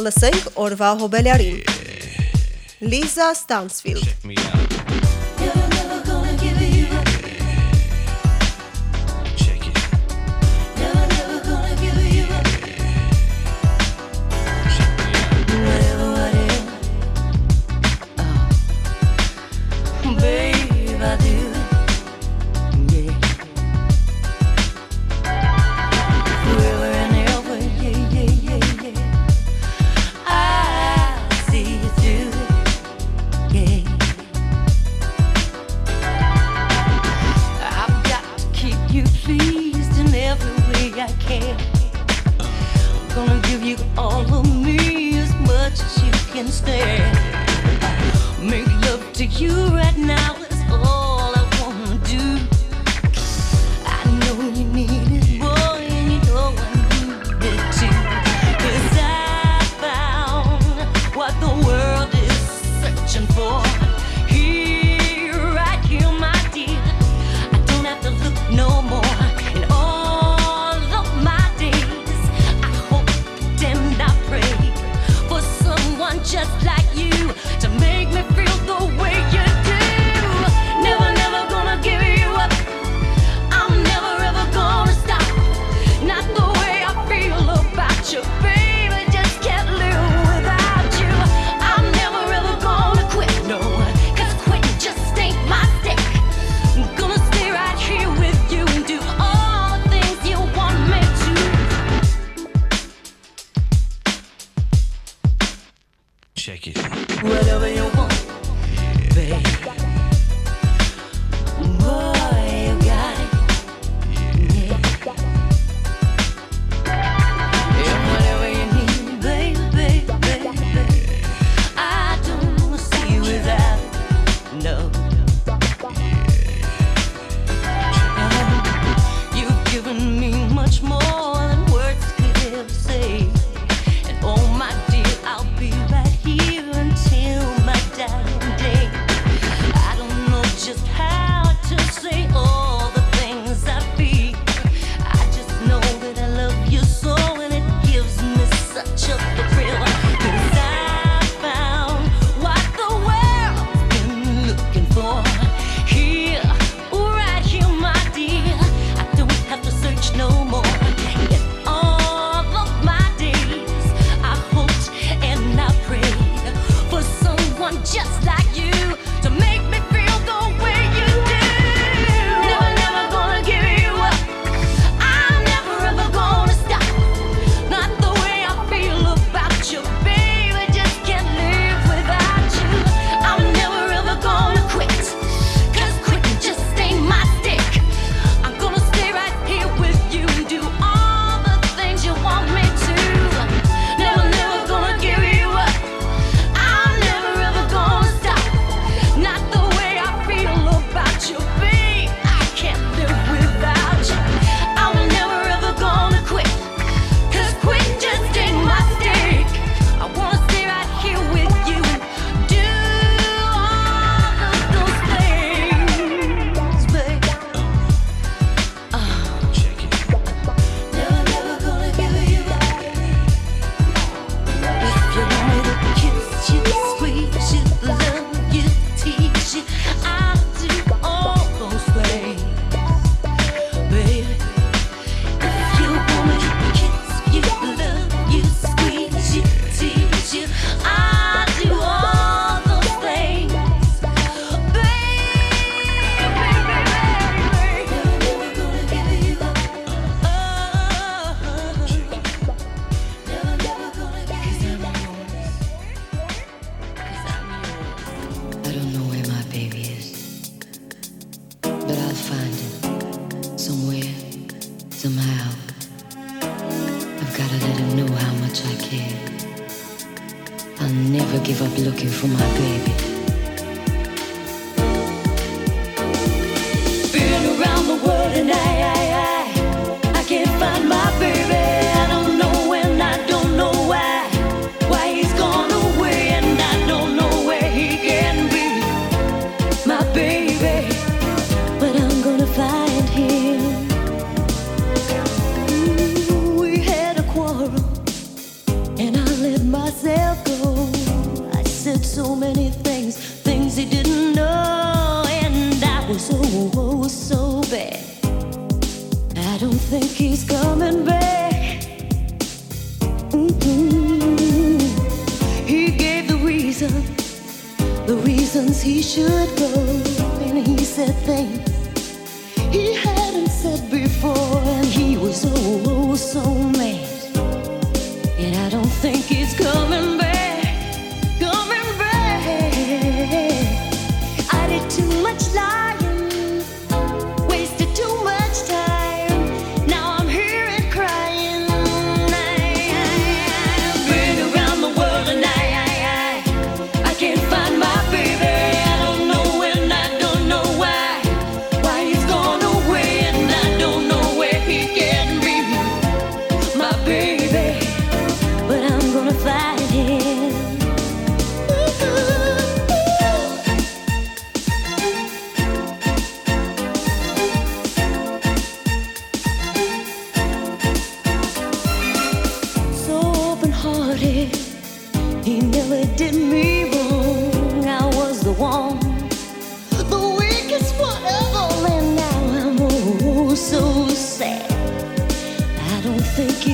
Լսենք օրվա հոբելյարին։ Լիզա Ստանսֆիլդ։ make love to you right now.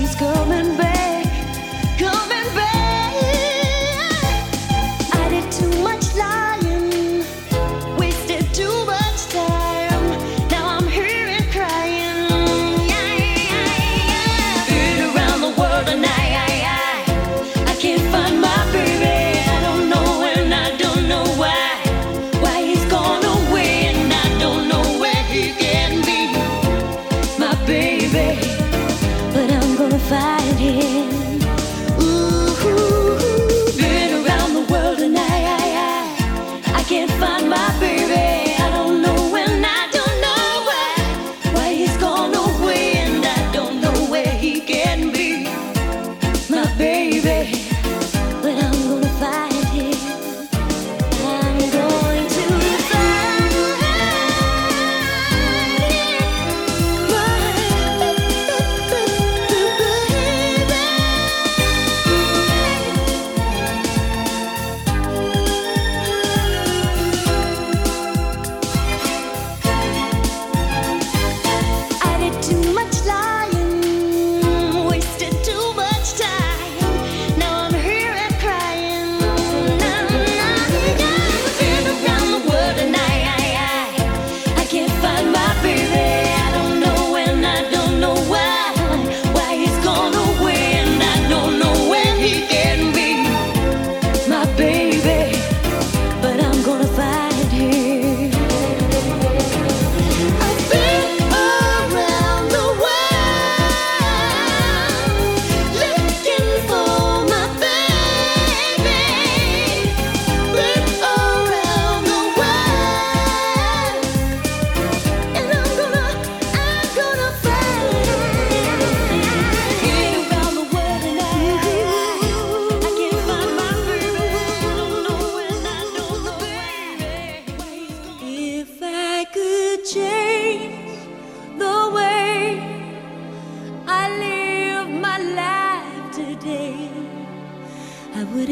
keeps coming.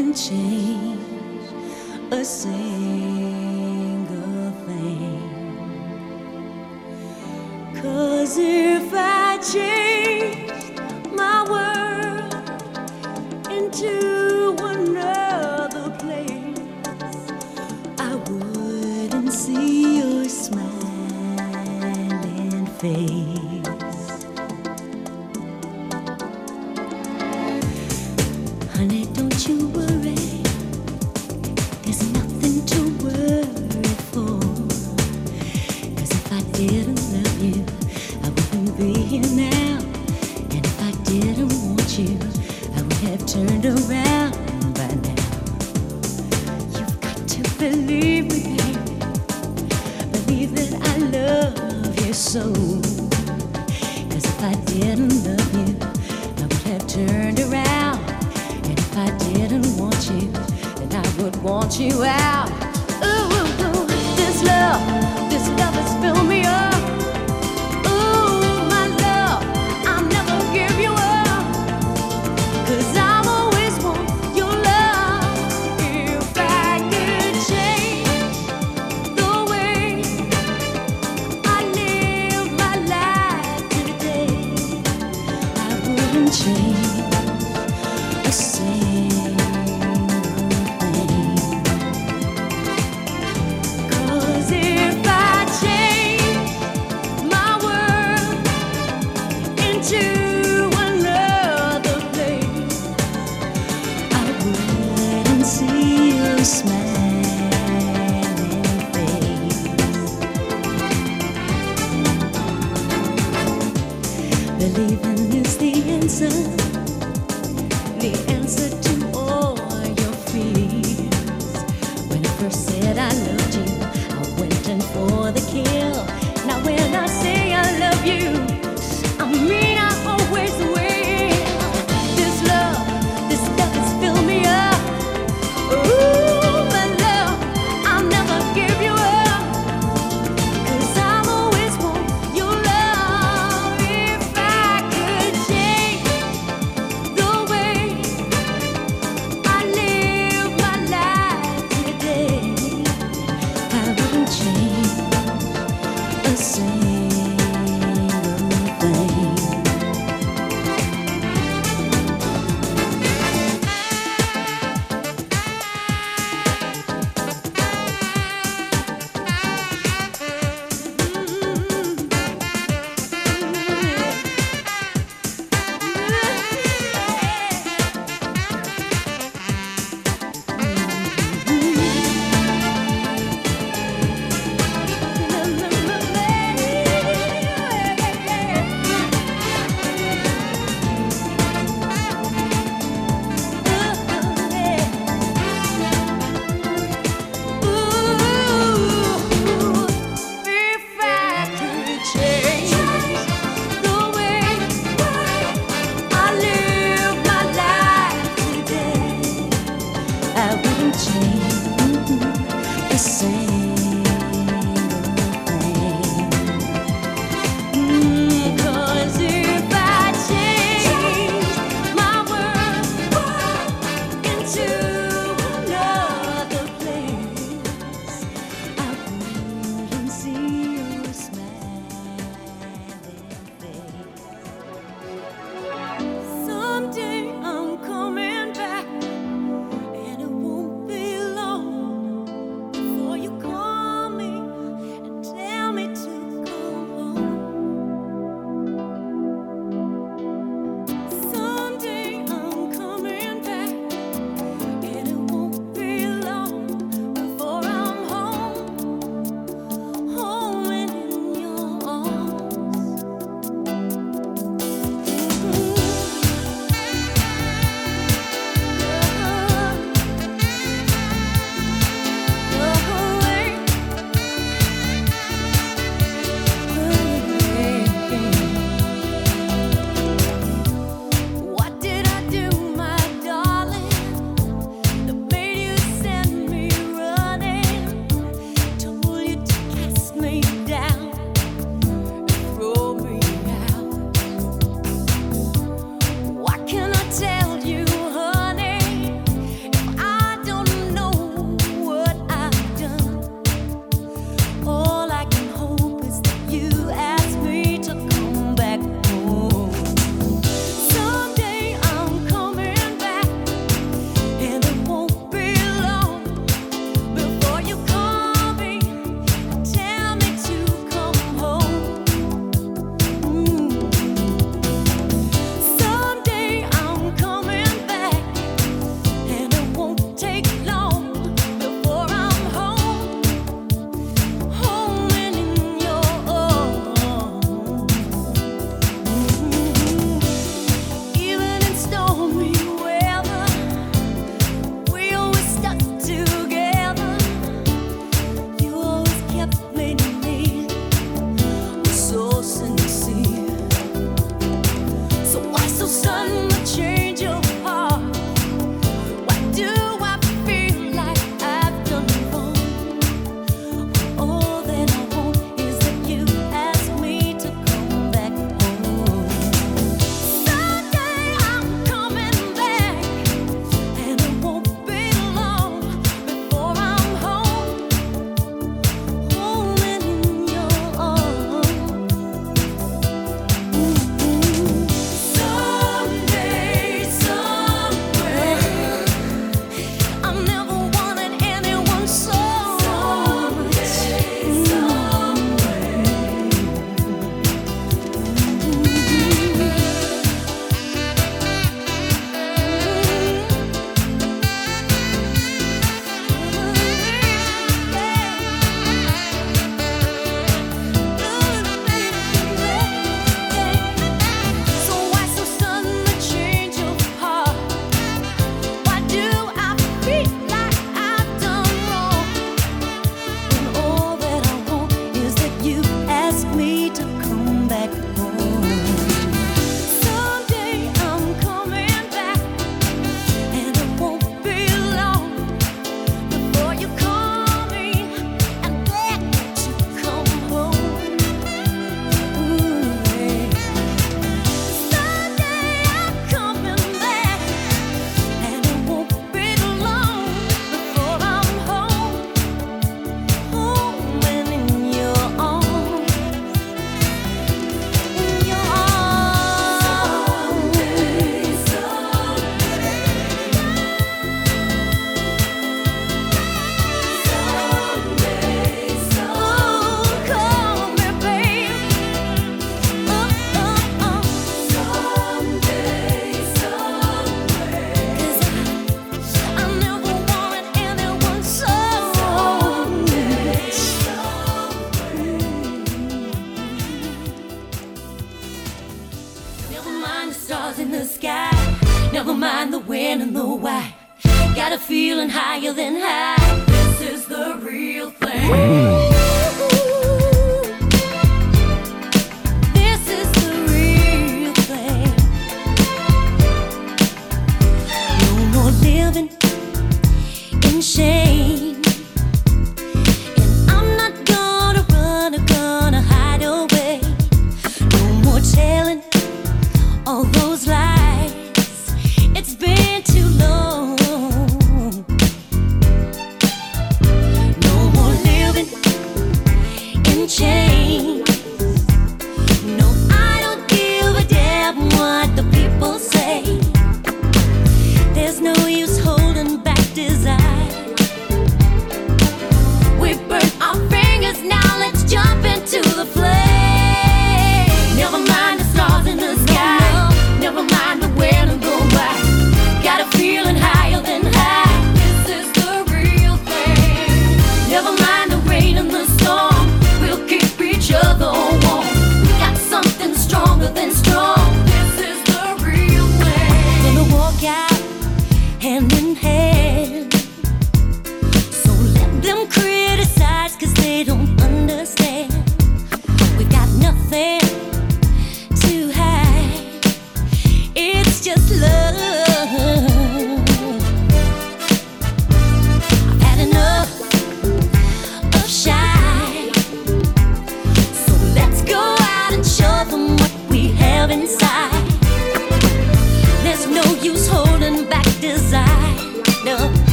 can change a single thing. Cause if I changed my world into another place, I wouldn't see your smiling face. believe me, believe that I love you so. Cause if I didn't love you, I would have turned around. And if I didn't want you, then I would want you out. Ooh, ooh, ooh. this love, this love has filled me.